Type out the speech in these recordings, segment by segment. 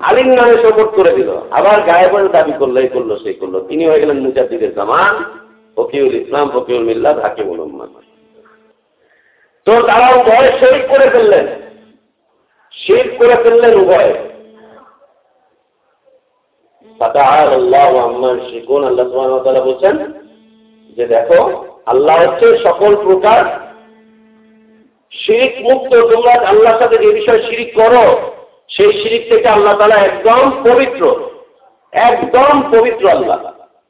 আলিম নামে শপথ করে দিল। আবার গায়ে পরে দাবি করল, এই করল, সেই করল। তিনি হয়ে গেলেন মুজাদ্দিদের জামান ফকিউল ইসলাম ফকিউল মিল্লাত হাকিমুল উম্মান তো তারা উভয় শরিক করে ফেললেন। শির করে ফেললেন উভয়। আল্লাহ বলছেন যে দেখো, আল্লাহ হচ্ছে সকল প্রকার শিরিক মুক্ত তোমরা আল্লাহর সাথে যে বিষয়ে শিরিক করো। সেই শিরিক থেকে আল্লাহ তালা একদম পবিত্র একদম পবিত্র আল্লাহ।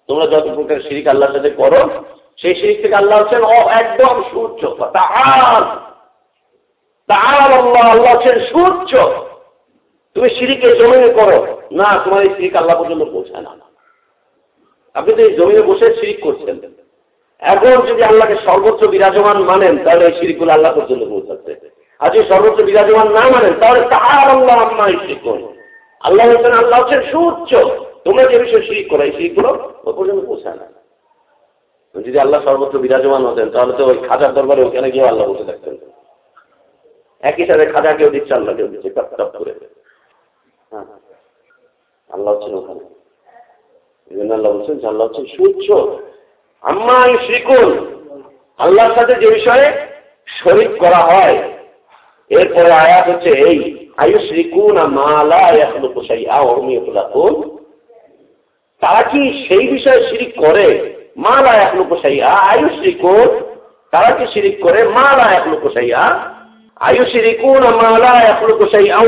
তোমরা যত প্রকার শিরিক আল্লাহর সাথে করো, সেই শিরিক থেকে আল্লাহ হচ্ছেন একদম সূর্য তার আল্লাহ আল্লাহ হচ্ছেন সূর্য তুমি সিঁড়িকে জমিনে করো, না, তোমার এই সিঁড়িকে আল্লাহ পর্যন্ত পৌঁছায় না। আপনি তো এই জমিনে বসে সিঁড়ি করছেন। এখন যদি আল্লাহকে সর্বোচ্চ বিরাজমান মানেন, তাহলে এই সিঁড়িগুলো আল্লাহ পর্যন্ত পৌঁছাচ্ছে। আর যদি সর্বোচ্চ বিরাজমান না মানেন, তাহলে তাহার আল্লাহ আম্মা শিখুন আল্লাহ হচ্ছেন আল্লাহ হচ্ছেন সুউচ্চ। তোমরা যে বিষয়ে শিরিক করো, এই শিরিকগুলো ও পর্যন্ত পৌঁছায় না। যদি আল্লাহ সর্বোচ্চ বিরাজমান হতেন, তাহলে তো ওই খাজার দরবারে ওখানে গিয়ে আল্লাহ বসে থাকতেন। একই সাথে খাজা কেউ দিচ্ছে, আল্লাহ কেউ দিচ্ছে, টপ টপ করে। হ্যাঁ। আল্লাহ হচ্ছেন ওখানে। এই জন্য আল্লাহ বলছেন যে আল্লাহ হচ্ছেন সুচ্ছ আম্মা শ্রীকুল আল্লাহর সাথে যে বিষয়ে শরিক করা হয় এরপরে আয়াত হচ্ছে, এই আয়ু শ্রীকুন মালা তারা কি সেই বিষয়ে শিরিক করে মালা এক লোক সাইয়া আয়ু শ্রীকুন তারা কি শিরিক করে মালা এক লোক সাইয়া আয়ু শ্রীকুন মালা এক লোক সাইয়া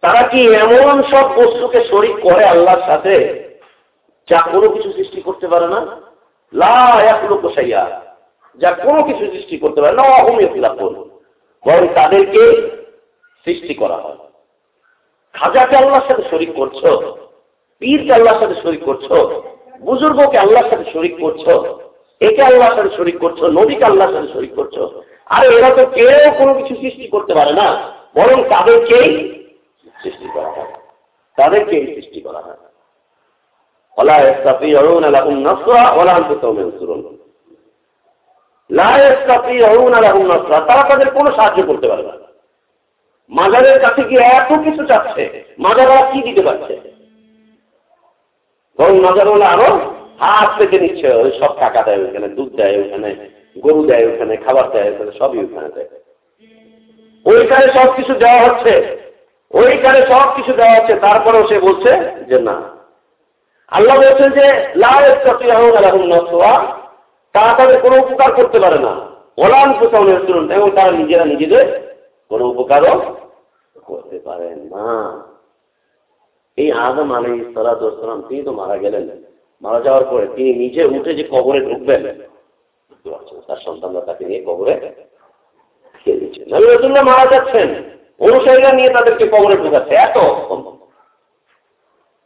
তারা কি এমন সব বস্তুকে শরিক করে আল্লাহর সাথে, যা কোনো কিছু সৃষ্টি করতে পারে না? লা এক লোক যা কোনো কিছু সৃষ্টি করতে পারে না। অহমিয় বরং তাদেরকে সৃষ্টি করা হয়। খাজাকে আল্লাহর সাথে শরিক করছ, পীরকে আল্লাহর সাথে শরিক করছ, বুজুর্গকে আল্লাহর সাথে শরিক করছ, একে আল্লাহর সাথে শরিক করছ নদীকে আল্লাহর সাথে শরিক করছ। আর এরা তো কেউ কোনো কিছু সৃষ্টি করতে পারে না, বরং তাদেরকেই সৃষ্টি করা হয়। তাদেরকেই সৃষ্টি করা হয়। ওলা এস্তাফি অরুণ আলাহ নসরা ওলা আন্তঃ মেনসুরুন তারা তাদের কোনো সাহায্য করতে পারে না। মাজারের কাছে গিয়ে এত কিছু চাচ্ছে মাজাররা কি দিতে পারছে? বরং মাজারওয়ালা আরও হাত পেতে নিচ্ছে, ওই সব টাকা দেয় ওখানে, দুধ দেয় ওখানে, গরু দেয় ওখানে, খাবার দেয় ওখানে, সবই ওখানে দেয়। ওইখানে সব কিছু দেওয়া হচ্ছে, ওইখানে সব কিছু দেওয়া হচ্ছে, তারপরেও সে বলছে যে না। আল্লাহ বলছেন যে তারা তাদের কোনো উপকার করতে পারে না। ওলান পোষাউনের এবং তারা নিজেরা নিজেদের কোনো উপকারও করতে পারেন না। এই আদম আলী সালাতাম তিনি তো মারা গেলেন। মারা যাওয়ার পরে তিনি নিজে উঠে যে কবরে ঢুকবেন তার সন্তানরা তাকে নিয়ে কবরে মারা যাচ্ছেন। অনুসারীরা নিয়ে তাদেরকে কবরে ঢুকাচ্ছে। এত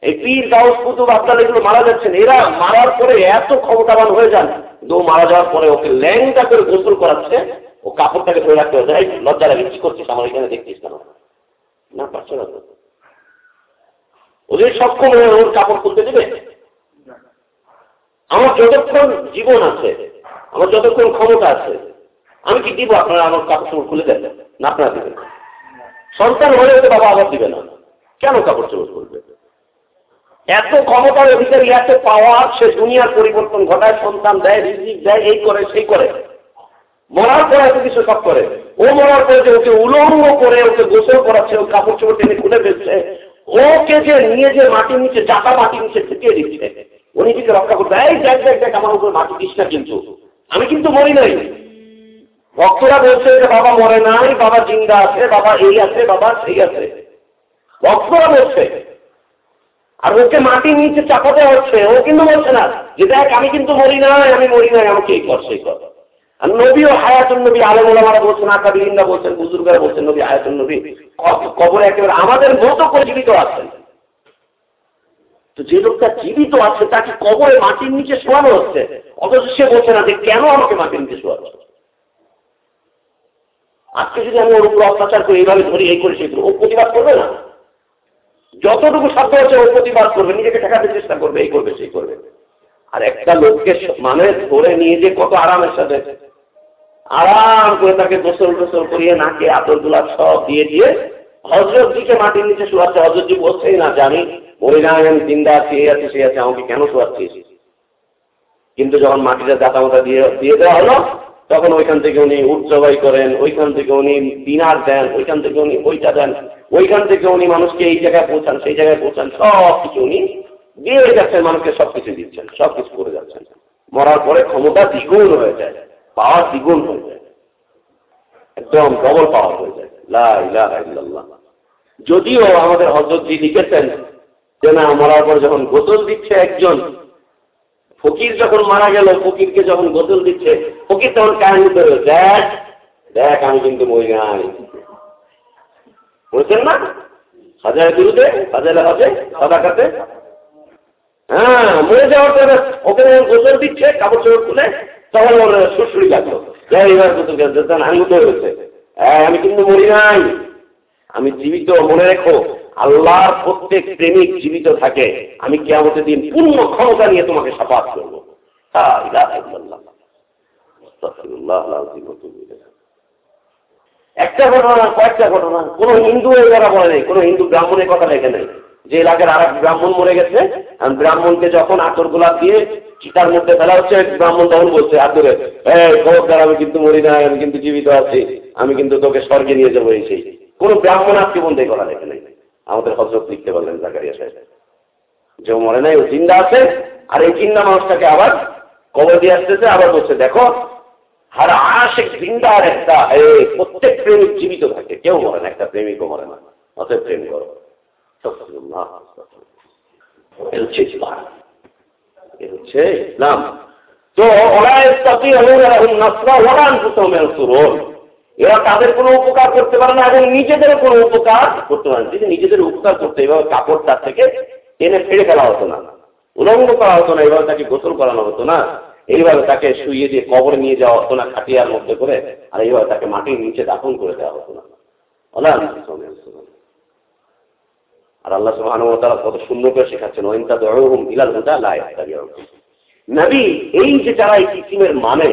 এই পীর গাউস কুতুব আব্দাল এগুলো মারা যাচ্ছেন। এরা মারার পরে এত ক্ষমতাবান হয়ে যান। দো মারা যাওয়ার পরে ওকে ল্যাংটা করে গোসল করাচ্ছে ও কাপড়টাকে ধরে রাখতে হচ্ছে লজ্জা লাগে কি করছিস? আমার এখানে দেখছিস কেন? না পারছে না ওদের সক্ষম হয়ে ওর কাপড় খুলতে দেবে? আমার যতক্ষণ জীবন আছে আমার যতক্ষণ ক্ষমতা আছে আমি কি দিব আপনারা আমার কাপড় খুলে দেন? না আপনারা দিবেন সন্তান হলে বাবা আবার দিবে না। কেন কাপড় চোপড় খুলবে? এত ক্ষমতার অধিকারী, এত পাওয়ার সে দুনিয়ার পরিবর্তন ঘটায়, সন্তান দেয়, রিজিক দেয়, এই করে, সেই করে। মরার পরে এত কিছু সব করে। ও মরার পরে যে ওকে উলঙ্গ করে, ওকে গোসল করাচ্ছে, ও কাপড় চোপড় টেনে খুলে ফেলছে, ওকে যে নিয়ে যে মাটির নিচে জাতা মাটির নিচে ঢুকিয়ে দিচ্ছে ও নিজেকে রক্ষা করতে এই দেখ দেখ দেখ, আমার উপরে মাটি দিস কিন্তু। আমি কিন্তু মরি নাই। ভক্তরা বলছে যে বাবা মরে নাই, বাবা জিন্দা আছে, বাবা এই আছে, বাবা সেই আছে। ভক্তরা বলছে আর ওকে মাটির নিচে চাপাতে হচ্ছে, ও কিন্তু বলছে না, যে দেখ, আমি কিন্তু মরি নাই, আমি মরি নাই, আমাকে এই কর, সেই কর। আর নবী ও হায়াতুল নবী আলমারা বলছেন আকাবিন্দা বলছেন, বুজুর্গরা বলছেন, নবী হায়াতুল নবী কবরে একেবারে আমাদের মতো করে জীবিত আছেন। তো যে লোকটা জীবিত আছে, তাকে কবরে মাটির নিচে শোয়ানো হচ্ছে, অথচ সে বলছে না যে কেন আমাকে মাটির নিচে শোয়ানো আজকে যদি আমি ওর উপর অত্যাচার করি, এইভাবে ধরি, এই করে, সেই ও প্রতিবাদ করবে না? যতটুকু সাধ্য হচ্ছে ও প্রতিবাদ করবে, নিজেকে ঠেকাতে চেষ্টা করবে, এই করবে, সেই করবে। আর একটা লোককে মানে ধরে নিয়ে যে কত আরামের সাথে আরাম করে তাকে গোসল টোসল করিয়ে নাকে আতরগুলা সব দিয়ে দিয়ে হজরতজিকে মাটির নিচে শোয়াচ্ছে। হজরতজি বলছেই না আমি মরে না, আমি জিন্দা আছি এই আছে সে আছে, আমাকে কেন শোয়াচ্ছিস? কিন্তু যখন মাটিটা দাতা দিয়ে দিয়ে দেওয়া হলো তখন ওইখান থেকে উনি উট জবাই করেন, ওইখান থেকে উনি দিনার দেন, ওইখান থেকে উনি ওইটা দেন, ওইখান থেকে উনি মানুষকে এই জায়গায় পৌঁছান, সেই জায়গায় পৌঁছান সব কিছু উনি দিয়ে যাচ্ছেন মানুষকে সব কিছু দিচ্ছেন সব কিছু করে যাচ্ছেন। মরার পরে ক্ষমতা দ্বিগুণ হয়ে যায়, পাওয়ার দ্বিগুণ হয়ে যায়, একদম ডবল পাওয়ার হয়ে যায়। লাহ যদিও আমাদের হজরতজি লিখেছেন যে না, মরার পর যখন গোসল দিচ্ছে একজন ফকির যখন মারা গেল, ফকিরকে যখন গোসল দিচ্ছে, ফকির তখন কাহিনী করে দেখ দেখ, আমি কিন্তু মরি নাই। বলছেন না? হাজারের বিরুদ্ধে হাজারে হাজে কাতে হ্যাঁ মরে যাওয়ার পরে ওকে গোসল দিচ্ছে কাপড় চোপড় খুলে, তখন সুরসুরি লাগল। এবার গোসল আমি উঠে হয়েছে হ্যাঁ আমি কিন্তু মরি নাই। আমি জীবিত, মনে রেখো। আল্লাহর প্রত্যেক প্রেমিক জীবিত থাকে, আমি কেমতের দিন পূর্ণ ক্ষমতা নিয়ে তোমাকে সাপাত করব। একটা ঘটনা, কয়েকটা ঘটনা, কোনো হিন্দু এরা বলে নেই, কোনো হিন্দু ব্রাহ্মণের কথা লেখে নেই। যে এলাকার আর ব্রাহ্মণ মরে গেছে ব্রাহ্মণকে যখন আতর গোলাপ দিয়ে চিতার মধ্যে ফেলা হচ্ছে, ব্রাহ্মণ তখন বলছে আতরে খবরদার, আমি কিন্তু মরি নাই, আমি কিন্তু জীবিত আছি, আমি কিন্তু তোকে স্বর্গে নিয়ে যাব এই সেই। কোনো ব্রাহ্মণ আজকে বন্ধে করা লেখে নেই। আমাদের হজরত লিখতে পারলেন জাকারিয়া সাহেব। যে মরে নাই, ও চিন্তা আছে, আর এই চিন্তা মানুষটাকে আবার কবর দিয়ে আসতেছে, আবার বলছে, দেখো আর আশেক চিন্তার একটা প্রত্যেক প্রেমিক জীবিত থাকে। কেউ মরে না, একটা প্রেমিকও মরে না। অতএব প্রেম করো। ইসলাম। হচ্ছে ইসলাম। তো ওরা এরা তাদের কোনো উপকার করতে পারে না এবং নিজেদের কোনো উপকার করতে পারে যদি নিজেদের উপকার করতে এভাবে কাপড় তার থেকে টেনে ফেড়ে ফেলা হতো না, উলঙ্গ করা হতো না, এভাবে তাকে গোসল করানো হতো না, এইভাবে তাকে শুইয়ে দিয়ে কবর নিয়ে যাওয়া হতো না খাটিয়ার মধ্যে করে, আর এইভাবে তাকে মাটির নিচে দাফন করে দেওয়া হতো না। আর আল্লাহ সুবহান ওয়া কত সুন্দর করে শেখাচ্ছেন ওয়াইনতা দুউহুম ইলাল হুদা লা ইয়াহতাবিউন নবী, এই যে যারা এই কিসিমের মানে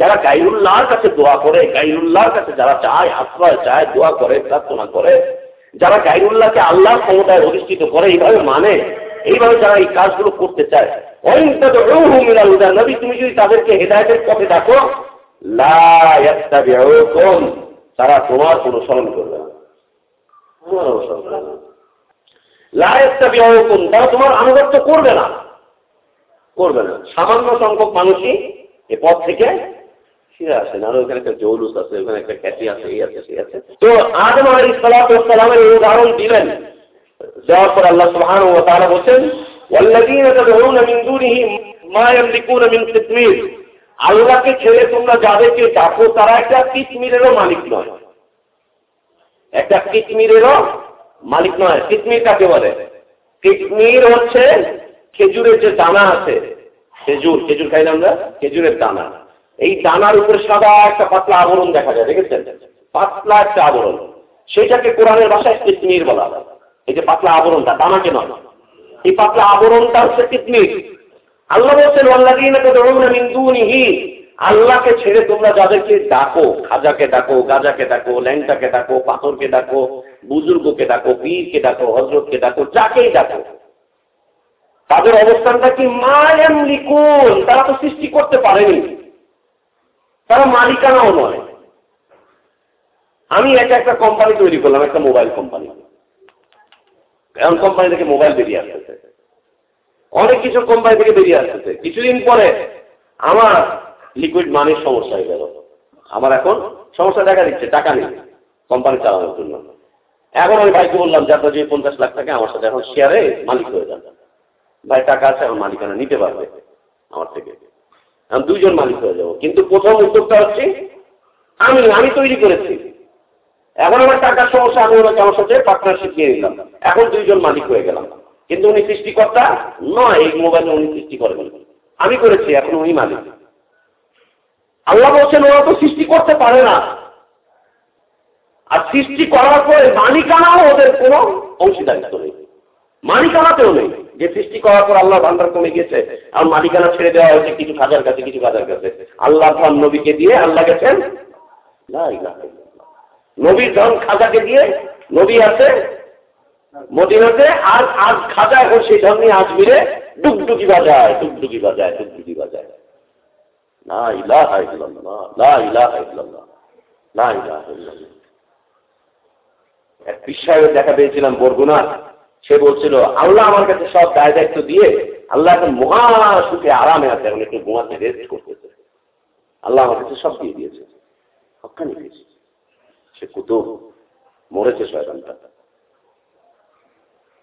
যারা গাইরুল্লাহর কাছে দোয়া করে, গাইরুল্লাহর কাছে যারা চায়, আশ্রয় চায়, দোয়া করে, প্রার্থনা করে, যারা গাইরুল্লাহকে আল্লাহ ক্ষমতায় অধিষ্ঠিত করে, এইভাবে মানে এইভাবে যারা এই কাজগুলো করতে চায়। নবী, তুমি যদি তাদেরকে হেদায়তের পথে ডাকো তারা তোমার অনুসরণ করবে আনুগত্য করবে না। করবে না। সামান্য সংখ্যক মানুষই এ পথ থেকে ফিরে আসেন আর ওখানে একটা জৌলুস আছে ওখানে একটা খ্যাতি আছে এই আছে সেই আছে তো আদম আলী সালামের এই উদাহরণ দিলেন দেওয়ার পর আল্লাহ সুবহান ও তারা বলছেন والذين تدعون من دونه ما يملكون من قطمير আল্লাহকে ছেড়ে তোমরা যাদেরকে ডাকো তারা একটা কিতমিরেরও মালিক নয় একটা কিতমিরেরও মালিক নয় কিতমির কাকে বলে কিতমির হচ্ছে খেজুরের যে দানা আছে খেজুর খেজুর খাই না আমরা খেজুরের দানা এই ডানার উপরে সাদা একটা পাতলা আবরণ দেখা যায়, দেখেছেন? পাতলা একটা আবরণ। সেটাকে কোরআনের ভাষায় কিতমির বলা এই যে পাতলা আবরণটা দানাকে নয়। এই পাতলা আবরণটা হচ্ছে কিতমির আল্লাহ বলছেন আল্লাহিহি আল্লাহকে ছেড়ে তোমরা যাদেরকে ডাকো, খাজাকে ডাকো, গাজাকে ডাকো, ল্যাংটাকে ডাকো, পাথরকে ডাকো, বুজুর্গকে ডাকো বীরকে ডাকো হজরতকে ডাকো, যাকেই ডাকো। তাদের অবস্থানটা কি? মায়াম লিকুন তারা তো সৃষ্টি করতে পারেনি। তারা মালিকানাও নয়। আমি একটা একটা কোম্পানি তৈরি করলাম, একটা মোবাইল কোম্পানি এমন কোম্পানি থেকে মোবাইল বেরিয়ে আসতেছে। অনেক কিছু কোম্পানি থেকে বেরিয়ে আসতেছে। কিছুদিন পরে আমার লিকুইড মানির সমস্যা হয়ে গেল। আমার এখন সমস্যা দেখা দিচ্ছে, টাকা নেই কোম্পানি চালানোর জন্য। এখন আমি ভাইকে বললাম যে আপনার যে পঞ্চাশ লাখ টাকা আমার সাথে, এখন শেয়ারে মালিক হয়ে যান। ভাই, টাকা আছে আমার মালিকানা নিতে পারবে আমার থেকে। আমি দুইজন মালিক হয়ে যাব। কিন্তু প্রথম উদ্যোগটা হচ্ছে, আমি আমি তৈরি করেছি। এখন আমার টাকার সমস্যা, আমি ওনাকে আমার সাথে পার্টনারশিপ নিয়ে নিলাম। এখন দুইজন মালিক হয়ে গেলাম। কিন্তু উনি সৃষ্টিকর্তা নয়, এই মোবাইলে উনি সৃষ্টি করবেন আমি করেছি, এখন উনি মালিক। আল্লাহ বলছেন, ওরা তো সৃষ্টি করতে পারে না। আর সৃষ্টি করার পরে মালিকানাও ওদের কোনো অংশীদারিত্ব নেই। মালিকানাতেও নেই। যে সৃষ্টি করার পর আল্লাহ ভান্ডার কমে গেছে আর মালিকানা ছেড়ে দেওয়া হয়েছে কিছু খাজার কাছে, কিছু খাজার কাছে। আল্লাহ ধন নবীকে দিয়ে আল্লাহ গেছেন নবীর ধন খাজাকে দিয়ে নবী আছে, মদিনাতে, আর আজ খাজা এখন সেই ধর্মী আজমিরে ডুগডুগি বাজায় ডুগডুগি বাজায় ডুগডুগি বাজায়। না ইলাহা লা ইলাহা লা ইলাহা ইল্লাল্লাহ। এক বিশ্বাসের দেখা পেয়েছিলাম বরগুনার। সে বলছিল, আল্লাহ আমার কাছে সব দায় দায়িত্ব দিয়ে আল্লাহ এখন মহা সুখে আরামে আছে, এখন একটু ঘুমাতে রেস্ট করতেছে। আল্লাহ আমার কাছে সব দিয়ে দিয়েছে। সবখানে দিয়েছে সে কুতুব, মরেছে শয়তানটা।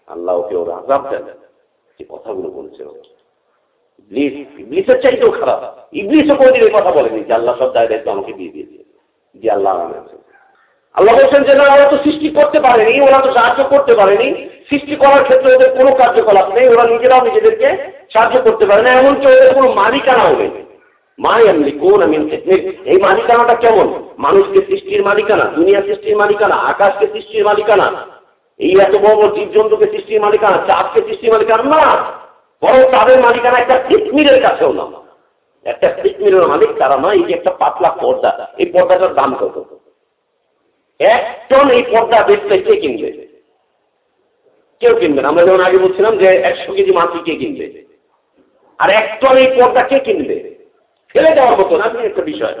আল্লাহ ওকে ওর আজাব দেন। যে কথাগুলো বলেছে ও। ইবলিস, ইবলিসের চাইতেও খারাপ। ইবলিসও কোনোদিন এই কথা বলেনি যে আল্লাহ সব দায় দায়িত্ব আমাকে দিয়ে দিয়েছে। যে আল্লাহ আমার আছে। আল্লাহ বলছেন যে, না, ওরা তো সৃষ্টি করতে পারেনি, ওরা তো সাহায্য করতে পারেনি। সৃষ্টি করার ক্ষেত্রে ওদের কোনো কার্যকলাপ নেই, ওরা নিজেরাও নিজেদেরকে সাহায্য করতে পারে না। এমনকি ওদের কোনো মাই এমনি কোন আমি এই মালিকানাটা কেমন? মানুষকে সৃষ্টির মালিকানা, দুনিয়া সৃষ্টির মালিকানা, আকাশকে সৃষ্টির মালিকানা, এই এত বড় বড় জীবজন্তুকে সৃষ্টির মালিকানা চাপকে সৃষ্টির মালিকানা, না। বরং তাদের মালিকানা একটা ফিটমিরের কাছেও না। একটা ফিটমিরের মালিক তারা নয়, এই যে একটা পাতলা পর্দা, এই পর্দাটার দাম কত? এক টন এই পর্দা বেচলে কে কিনবে? কেউ কিনবে আমরা যেমন আগে বলছিলাম যে একশো কেজি মাছই কে কিনবে? আর এক টন এই পর্দা কে কিনবে? ফেলে দেওয়ার মতো না একটা বিষয়।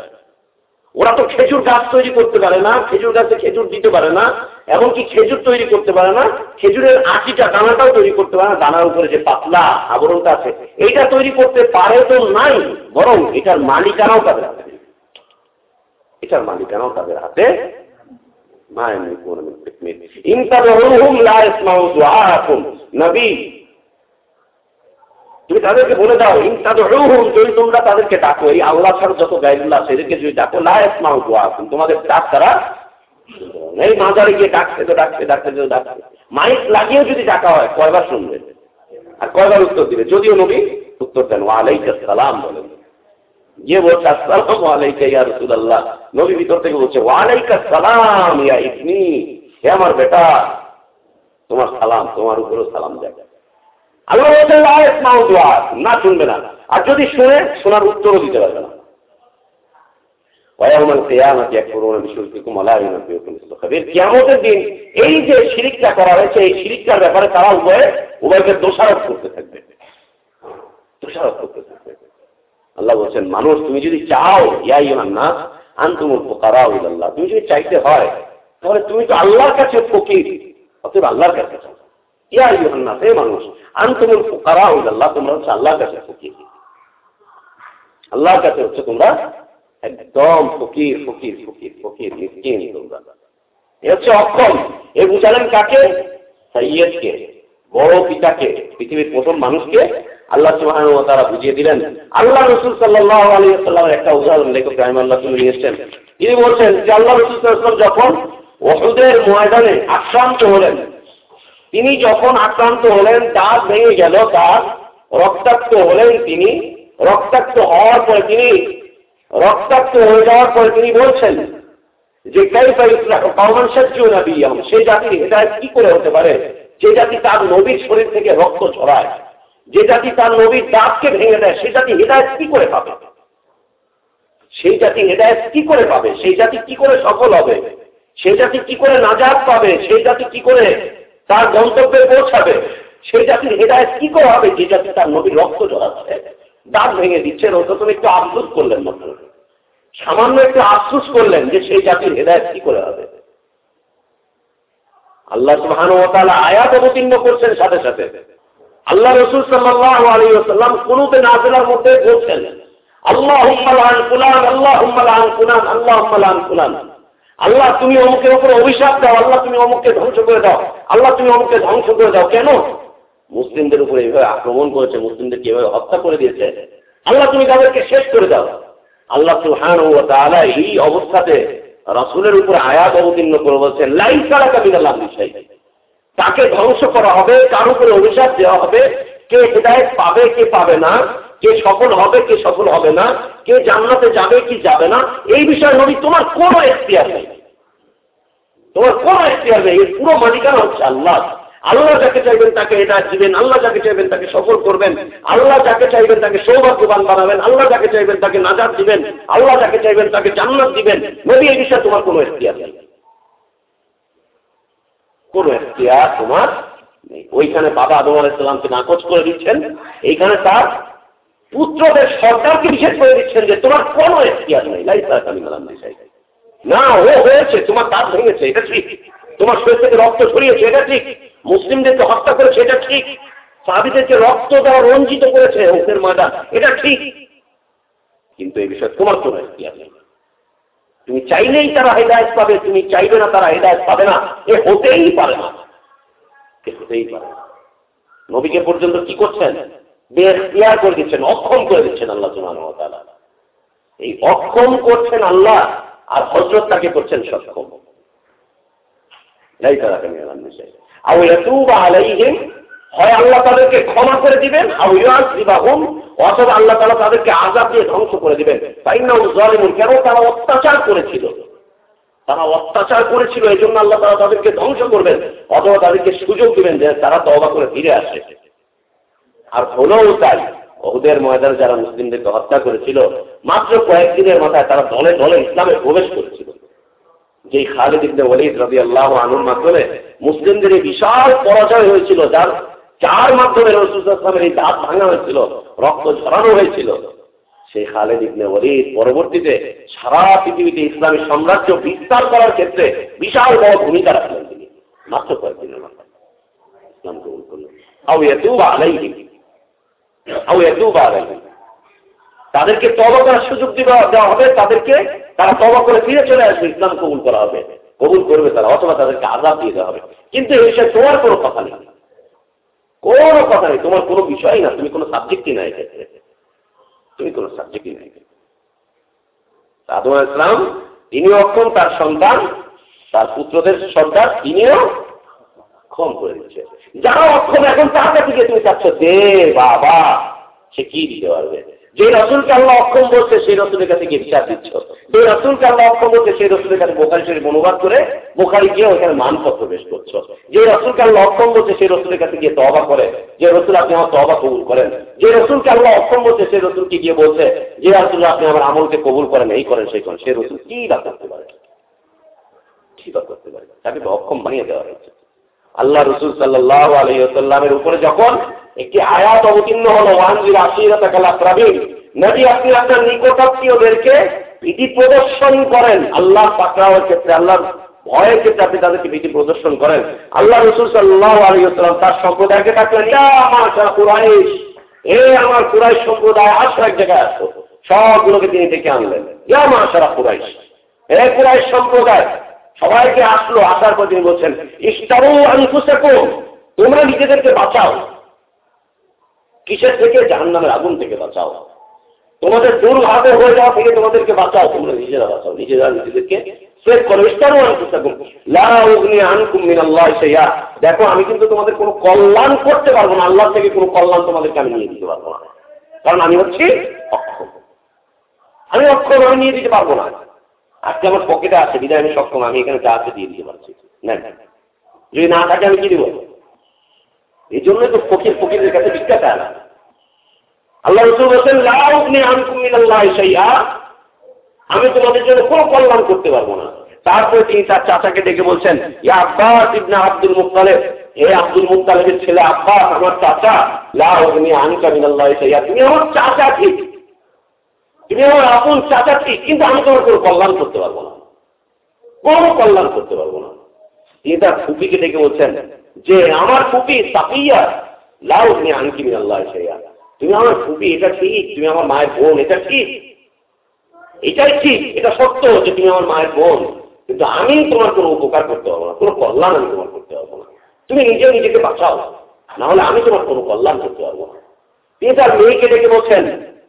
ওরা তো খেজুর গাছ তৈরি করতে পারে না, খেজুর গাছে খেজুর দিতে পারে না, এমনকি খেজুর তৈরি করতে পারে না, খেজুরের আটিটা দানাটাও তৈরি করতে পারে না, দানার উপরে যে পাতলা আবরণটা আছে, এইটা তৈরি করতে পারে তো নাই, বরং এটার মালিকানাও তাদের হাতে। এটার মালিকানাও তাদের হাতে তুমি তাদেরকে বলে দাও যদি তোমরা তাদেরকে ডাকো, এই আল্লাহ ছাড়া যত যদি ডাকো তোমাদের ডাক তারা এই মাজারে গিয়ে ডাকছে তো ডাকছে ডাকছে তো ডাকছে। মাইক লাগিয়েও যদি ডাকা হয়, কয়বার শুনবে? আর কয়বার উত্তর দিবে? যদিও নবী উত্তর দেন ওয়ালাইকা সালাম বলেন। বলছে নবী ভিতর থেকে বলছে, ওয়ালাইকা সালাম ইয়া হে আমার বেটা, তোমার সালাম, তোমার উপরও সালাম না আর যদি শুনে, শোনার উত্তরও দিতে পারবে দিন এই যে শিরিকটা করা হয়েছে, এই শিরিকটার ব্যাপারে তারা উভয়ে উভয়কে দোষারোপ করতে থাকবে। দোষারোপ করতে থাকবে। আল্লাহ বলছেন, মানুষ, তুমি যদি চাও ইয়াই না আন্তুমুল পোকারা আল্লাহ তুমি যদি চাইতে হয়, তাহলে তুমি তো আল্লাহর কাছে ফকির, অতএব আল্লাহর কাছে চাও। ইয়া ইউহান্না হে মানুষ আন্তমুল ফুকারা আল্লাহ তোমরা হচ্ছে আল্লাহর কাছে ফকির। আল্লাহর কাছে হচ্ছে তোমরা একদম ফকির ফকির ফকির ফকির, মিসকিন তোমরা। এ হচ্ছে অক্ষম। এ বুঝালেন কাকে? সৈয়দকে বড় পিতাকে, পৃথিবীর প্রথম মানুষকে আল্লাহ সুবহান তারা বুঝিয়ে দিলেন, আল্লাহ রসুল সাল্লাহ একটা উদাহরণ লেখক রাহিম আল্লাহ তুমি নিয়ে এসছেন। তিনি বলছেন যে আল্লাহ রসুল সাল্লাম যখন ওষুধের ময়দানে আক্রান্ত হলেন, তিনি যখন আক্রান্ত হলেন, দাঁত ভেঙে গেল, তার রক্তাক্ত হলেন তিনি। রক্তাক্ত হওয়ার পরে তিনি, রক্তাক্ত হয়ে যাওয়ার পরে তিনি বলছেন যে সেই জাতির হেদায়ত কি করে হতে পারে? যে জাতি তার নবীর শরীর থেকে রক্ত ছড়ায়। যে জাতি তার নবীর দাঁতকে ভেঙে দেয়, সেই জাতি হেদায়ত কি করে পাবে? সেই জাতি হেদায়ত কি করে পাবে? সেই জাতি কি করে সফল হবে? সেই জাতি কি করে নাজাত পাবে? সেই জাতি কি করে তার গন্তব্যে পৌঁছাবে? সেই জাতির হেদায়ত কি করে হবে? যে জাতি তার নবীর রক্ত জড়াচ্ছে দাঁত ভেঙে দিচ্ছেন ওটা তুমি একটু আফসুস করলেন মাত্র সামান্য একটু আফসুস করলেন যে সেই জাতির হেদায়ত কি করে হবে। আল্লাহ সুহান ও তালা আয়াত অবতীর্ণ করছেন সাথে সাথে। আল্লাহ রসুল সাল্লাহ আলী আসাল্লাম কোনোতে নাজেলার মধ্যে বলছেন আল্লাহ হুম্মালান কুলান আল্লাহ হুম্মালান কুলান আল্লাহ হুম্মালান কুলান আল্লাহ, তুমি অমুকের উপরে অভিশাপ দাও, আল্লাহ, তুমি অমুককে ধ্বংস করে দাও, আল্লাহ, তুমি অমুককে ধ্বংস করে দাও। কেন? মুসলিমদের উপরে এভাবে আক্রমণ করেছে, মুসলিমদেরকে এভাবে হত্যা করে দিয়েছে। আল্লাহ, তুমি তাদেরকে শেষ করে দাও। আল্লাহ সুহান ও তালা এই অবস্থাতে রসুলের উপরে আয়াত অবতীর্ণ করে বলছেন লাইন ছাড়া কাবিনাল্লাহ বিষয় তাকে ধ্বংস করা হবে, তার উপরে অভিশাপ দেওয়া হবে। কে হেদায়ত পাবে, কে পাবে না? কে সফল হবে, কে সফল হবে না? কে জান্নাতে যাবে, কি যাবে না? এই বিষয়ে নবী, তোমার কোনো এখতিয়ার নেই। তোমার কোনো এখতিয়ার নেই। এর পুরো মালিকানা হচ্ছে আল্লাহ। আল্লাহ যাকে চাইবেন তাকে এটা দিবেন, আল্লাহ যাকে চাইবেন তাকে সফল করবেন, আল্লাহ যাকে চাইবেন তাকে সৌভাগ্যবান বানাবেন, আল্লাহ যাকে চাইবেন তাকে নাজাদ দিবেন, আল্লাহ যাকে চাইবেন তাকে জান্নাত দিবেন। নবী, এই বিষয়ে তোমার কোনো এখতিয়ার নেই। কোনো এখতিয়ার তোমার ওইখানে বাবা আদম আলাইসাল্লামকে নাকচ করে দিচ্ছেন। এইখানে তার পুত্রদের সরকারকে নিষেধ করে দিচ্ছেন যে তোমার কোনো এখতিয়ার নেই। না, ও হয়েছে, তোমার দাঁত ভেঙেছে, এটা ঠিক। তোমার শরীর থেকে রক্ত ছড়িয়েছে, এটা ঠিক। মুসলিমদেরকে হত্যা করেছে, এটা ঠিক। সাহাবিদেরকে রক্ত দেওয়া রঞ্জিত করেছে, ওদের ময়দান এটা ঠিক। কিন্তু এই বিষয়ে তোমার কোনো এখতিয়ার নেই। তুমি চাইলেই তারা হেদায়ত পাবে, তুমি চাইবে না তারা হেদায়ত পাবে না। এ হতেই পারে না। এ হতেই পারে না। নবীকে পর্যন্ত কি করছেন? বেয়ার করে দিচ্ছেন, অক্ষম করে দিচ্ছেন আল্লাহ সুমান এই অক্ষম করছেন আল্লাহ, আর হজরত তাকে করছেন সক্ষম। এই তারা আউ ইয়াতুবা আলাইহিম, হয় আল্লাহ তাদেরকে ক্ষমা করে দিবেন আউ ইয়াসিবাহুম অথবা আল্লাহ তাআলা তাদেরকে আযাব দিয়ে ধ্বংস করে দিবেন। তাই না জালিমুন কেন তারা অত্যাচার করেছিল? তারা অত্যাচার করেছিল এই জন্য আল্লাহ তাআলা তাদেরকে ধ্বংস করবেন, অথবা তাদেরকে সুযোগ দিবেন যে তারা তওবা করে ফিরে আসে। আর হলেও তাই ওদের ময়দানে যারা মুসলিমদেরকে হত্যা করেছিল, মাত্র কয়েকদিনের মাথায় তারা দলে দলে ইসলামে প্রবেশ করেছিল। যে খালেদ ইবনে ওয়ালিদ রাদিয়াল্লাহু আনহুর মাধ্যমে মুসলিমদের বিশাল পরাজয় হয়েছিল, যার যার মাধ্যমে রসুলের এই দাঁত ভাঙা হয়েছিল, রক্ত ঝরানো হয়েছিল, সেই খালেদ ইবনে ওয়ালিদ পরবর্তীতে সারা পৃথিবীতে ইসলামী সাম্রাজ্য বিস্তার করার ক্ষেত্রে বিশাল বড় ভূমিকা রাখলেন তিনি। মাত্র কয়েকদিনের মাথায়। তাদেরকে তবা করার সুযোগ দেওয়া হবে, তাদেরকে তারা তবা করে ফিরে চলে আসবে, ইসলাম কবুল করা হবে। কবুল করবে তারা, অথবা তাদেরকে আজাদ দিয়ে দেওয়া হবে। কিন্তু এই বিষয়ে তোমার কোনো কথা নেই। কোনো কথা নেই, তোমার কোনো বিষয় না, তুমি কোনো সাবজেক্টই নাই এক্ষেত্রে। তুমি কোনো সাবজেক্টই নাই আদম ইসলাম তিনিও অক্ষম, তার সন্তান, তার পুত্রদের সন্তান, তিনিও ক্ষম করে দিচ্ছে। যারা অক্ষম, এখন তার কাছে তুমি চাচ্ছ, দে বাবা, সে কি দিতে পারবে? যে রসুলকে আল্লাহ অক্ষম বলছে, সেই রসুলের কাছে বিচার দিচ্ছ। যে রসুলকে আল্লাহ অক্ষম বলছে, সেই রসুলের কাছে বোখারি শরীফ অনুবাদ করে বোখারি গিয়ে ওখানে মানপত্র বেশ করছ। যে রসুলকে আল্লাহ অক্ষম বলছে, সেই রসুলের কাছে গিয়ে তবা করে। যে রসুল, আপনি আমার তবা কবুল করেন। যে রসুলকে আল্লাহ অক্ষম বলছে, সেই রসুলকে গিয়ে বলছে, যে রসুল, আপনি আমার আমলকে কবুল করেন, এই করেন, সেই করেন। সেই রসুল কি বা করতে পারে? কি বা করতে পারে? তাকে অক্ষম বানিয়ে দেওয়া হয়েছে। আল্লাহ রসুল সাল্লাহ আলহিমের উপরে যখন একটি আয়াত অবতীর্ণ হলো, ওয়ানজির আশিরতা কালা প্রবীণ নদী আপনি আপনার নিকটাত্মীয়দেরকে ভীতি প্রদর্শন করেন। আল্লাহ পাকড়াওয়ার ক্ষেত্রে, আল্লাহর ভয়ের ক্ষেত্রে আপনি তাদেরকে ভীতি প্রদর্শন করেন। আল্লাহ রসুল সাল্লাহ আলহিহাম তার সম্প্রদায়কে ডাকলেন আমার কুরাইশ, এ আমার কুরাইশ সম্প্রদায়, আসো এক জায়গায় আসো। সবগুলোকে তিনি ডেকে আনলেন, ইয়া মা সারা কুরাইশ, এ কুরাইশ সম্প্রদায় সবাইকে আসলো, আসার পর তিনি বলছেন ইস্তারু আনফুসাকুম, তোমরা নিজেদেরকে বাঁচাও। কিসের থেকে? জাহান নামের আগুন থেকে বাঁচাও। তোমাদের দুর্ভাবে হয়ে যাওয়া থেকে তোমাদেরকে বাঁচাও। তোমরা নিজেরা বাঁচাও, নিজেরা নিজেদেরকে লা দেখো, আমি কিন্তু তোমাদের কোনো কল্যাণ করতে পারব না। আল্লাহ থেকে কোনো কল্যাণ তোমাদেরকে আমি নিয়ে দিতে পারব না। কারণ আমি হচ্ছি অক্ষম। আমি অক্ষম, আমি নিয়ে দিতে পারব না। আজকে আমার পকেটে আছে, বিদায় আমি সক্ষম আমি এখানে যা আছে দিয়ে দিতে পারছি না যদি না থাকে আমি কি দিব? এই জন্যই তো ফকির ফকিরের কাছে না আল্লাহ রসুল বলছেন লাউনি সাইয়া আমি তোমাদের জন্য কোনো কল্যাণ করতে পারব না। তারপরে তিনি তার চাচাকে ডেকে বলছেন, ইয়া আব্বাস ইবনা আব্দুল মুক্তালেব এ আব্দুল মুক্তালেবের ছেলে আব্বাস, আমার চাচা লাউনি আনকা মিনাল্লাহ সাইয়া তুমি আমার চাচা ঠিক। তুমি আমার আপন চাচা ঠিক কিন্তু আমি তোমার কোনো কল্যাণ করতে পারব না। কোনো কল্যাণ করতে পারব না। তিনি তার ফুপিকে ডেকে বলছেন, যে আমার ফুপি সাফিয়া, লাউ তুমি আনকি আল্লাহ সাইয়া তুমি আমার ফুপি এটা ঠিক, তুমি আমার মায়ের বোন, এটা ঠিক। এটাই ঠিক, এটা সত্য যে তুমি আমার মায়ের বোন। কিন্তু আমি তোমার কোনো উপকার করতে পারব না, কোনো কল্যাণ আমি তোমার করতে পারব না। তুমি নিজেও নিজেকে বাঁচাও, না হলে আমি তোমার কোনো কল্যাণ করতে পারব না। তিনি তার মেয়েকে ডেকে বলছেন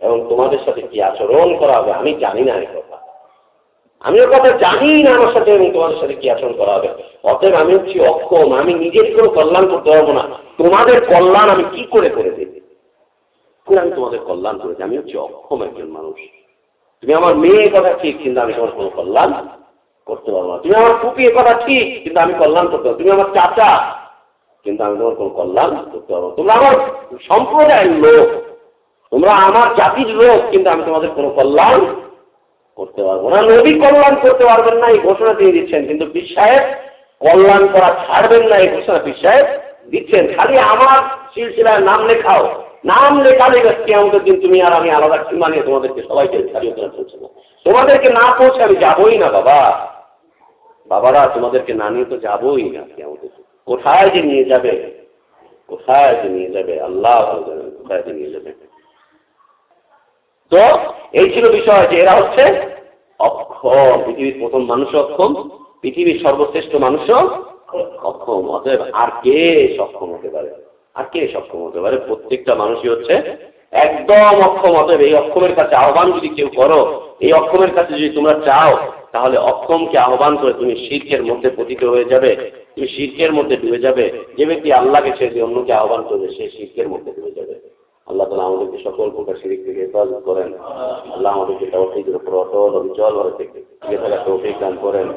এবং তোমাদের সাথে কি আচরণ করা হবে, আমি জানি না এই কথা। আমি ওর কথা জানি না আমার সাথে এবং তোমাদের সাথে কি আচরণ করা হবে। অতএব আমি হচ্ছি অক্ষম, আমি নিজের কোনো কল্যাণ করতে পারব না। তোমাদের কল্যাণ আমি কি করে করে দেব? আমি তোমাদের কল্যাণ করেছি আমি হচ্ছি অক্ষম একজন মানুষ। তুমি আমার মেয়ে কথা ঠিক, কিন্তু আমি তোমার কোনো কল্যাণ করতে পারব না। তুমি আমার ফুপি কথা ঠিক, কিন্তু আমি কল্যাণ করতে পারব তুমি আমার চাচা, কিন্তু আমি তোমার কোনো কল্যাণ করতে পারব তোমরা আমার সম্প্রদায়ের লোক। তোমরা আমার জাতির লোক, কিন্তু আমি তোমাদের কোনো কল্যাণ করতে পারব না। নবী কল্যাণ করতে পারবেন না, এই ঘোষণা দিয়ে দিচ্ছেন। কিন্তু পীর কল্যাণ করা ছাড়বেন না, এই ঘোষণা পীর দিচ্ছেন। খালি আমার সিলসিলায় নাম লেখাও। নাম লেখালে ব্যক্তি আমাদের দিন তুমি আর আমি আলাদা সীমা নিয়ে তোমাদেরকে সবাইকে ছাড়িয়ে তোলা চলছে না তোমাদেরকে না পৌঁছে আমি যাবোই না, বাবা। বাবারা, তোমাদেরকে না নিয়ে তো যাবোই না আমাদের কোথায় যে নিয়ে যাবে? কোথায় যে নিয়ে যাবে? আল্লাহ কোথায় যে নিয়ে যাবে? তো এই ছিল বিষয় যে এরা হচ্ছে অক্ষম, পৃথিবীর প্রথম মানুষ অক্ষম, পৃথিবীর সর্বশ্রেষ্ঠ মানুষও অক্ষম। অতএব আর কে সক্ষম হতে পারে? আর কে সক্ষম হতে পারে? প্রত্যেকটা মানুষই হচ্ছে একদম অক্ষম। অতএব এই অক্ষমের কাছে আহ্বান যদি কেউ করো, এই অক্ষমের কাছে যদি তোমরা চাও, তাহলে অক্ষমকে আহ্বান করে তুমি শির্কের মধ্যে পতিত হয়ে যাবে। তুমি শির্কের মধ্যে ডুবে যাবে। যে ব্যক্তি আল্লাহকে ছেড়ে অন্যকে আহ্বান করবে, সে শির্কের মধ্যে ডুবে যাবে। আল্লাহ তালা আমাদেরকে সকল প্রকার শিরিক থেকে হেফাজত করেন আল্লাহ আমাদেরকে তৌফিকের উপর অটল অবিচল ভাবে থেকে টিকে থাকা তৌফিক দান করেন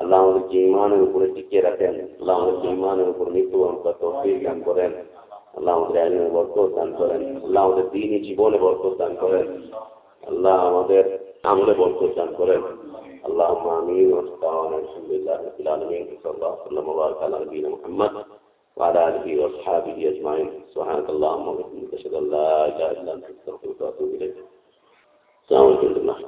আল্লাহ আমাদেরকে ইমানের উপরে টিকিয়ে রাখেন আল্লাহ আমাদেরকে ইমানের উপর মৃত্যু করার তৌফিক দান করেন আল্লাহ আমাদের আইনের বরকত দান করেন আল্লাহ আমাদের দিনই জীবনে বরকত দান করেন আল্লাহ আমাদের আমলে বরকত দান করেন اللهم امين واستعان الحمد لله رب العالمين صلى الله وسلم وبارك على نبينا محمد وعلى آله وأصحابه أجمعين. سبحانك اللهم وبحمدك أشهد أن لا إله إلا أنت أستغفرك وأتوب إليك. السلام عليكم ورحمة الله.